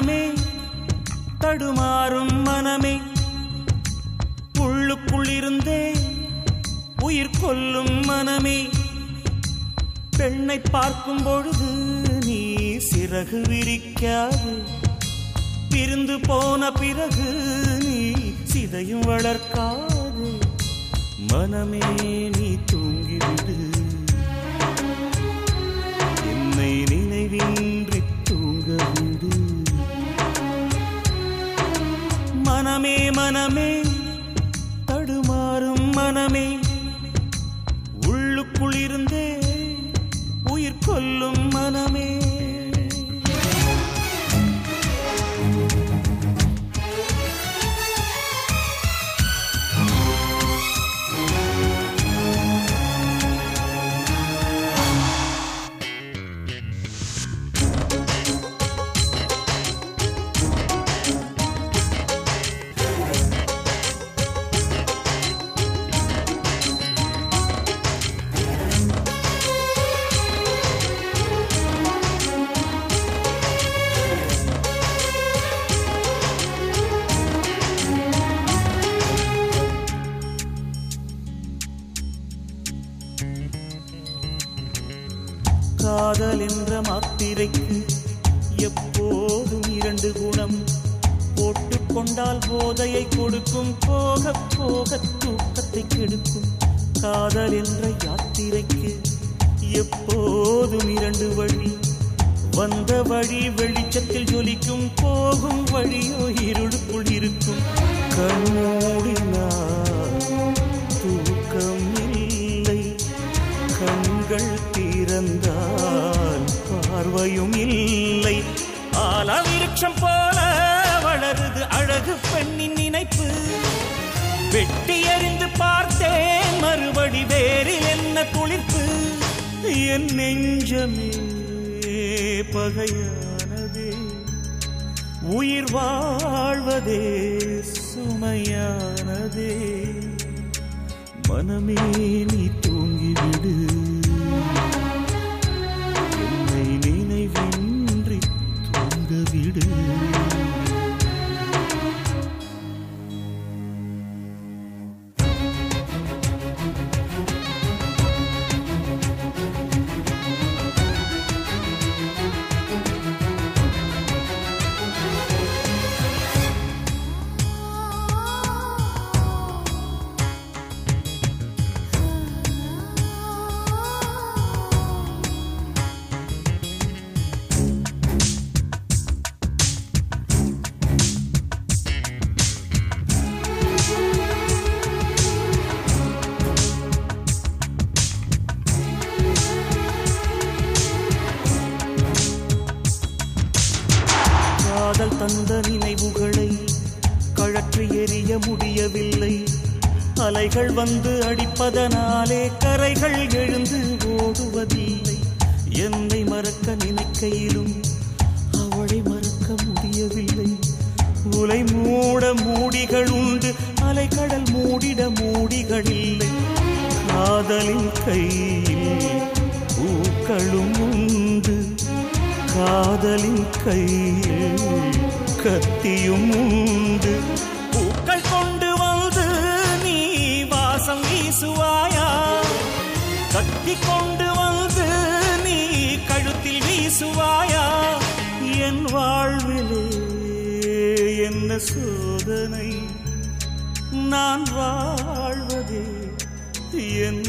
மனமே தடுமாறும் மனமே. உள்ளுக்குள்ளிருந்தே உயிர் கொல்லும் மனமே. பெண்ணை பார்க்கும் பொழுது நீ சிறகு விரிக்காது. பிரிந்து போன பிறகு நீ சிதையும் வளர்க்காது. மனமே நீ தூங்கிவிடு. காதல் என்ற மாத்திரைக்கு எப்போதும் இரண்டு குணம். போட்டுக்கொண்டால் போதையை கொடுக்கும். போக போக தூக்கத்தை கெடுக்கும். காதல் என்ற யாத்திரைக்கு எப்போதும் இரண்டு வழி. வந்த வழி வெளிச்சத்தில் ஜொலிக்கும். போகும் வழியோ இருளுக்குள் இருக்கும். கண்மூடினார் தூக்கம் இல்லை. கண்கள் திறந்தார் பார்வையும் இல்லை. ஆலவிருட்சம் போல வளருது அழகு பெண்ணின் நினைப்பு. வெட்டி எறிந்து பார்த்தேன் மறுபடி வேறில் என்ன குளிர்ப்பு? என் நெஞ்சமே பகையானதே. உயிர் வாழ்வதே சுமையானதே. மனமே நீ தூங்கிவிடு. அலைகள் வந்து அடிப்பதனாலே கரைகள் எழுந்து ஓடுவதில்லை. என்னை மறக்க நினைக்கையிலும் அவளை மறக்க முடியவில்லை. உலை மூட மூடிகள் உண்டு அலைக்கடல் மூடிட மூடிகள் இல்லை. காதலின் கையில் பூக்களும் உண்டு காதலின் கையில் கத்தியும் உண்டு. வாசம் வீசுவாயா? கட்டி கொண்டு வந்து நீ கழுத்தில் வீசுவாயா? என் வாழ்விலே என்ன சோதனை? நான் வாழ்வதே என்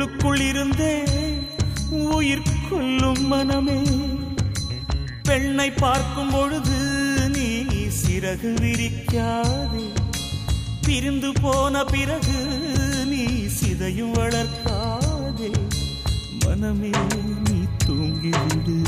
உள்ளுக்குள் இருந்தே உயிர் கொல்லும் மனமே. பெண்ணை பார்க்கும் பொழுது நீ சிறகு விரிக்காதே. பிரிந்து போன பிறகு நீ சிதையும் வளர்க்காதே. மனமே நீ தூங்கிவிடு.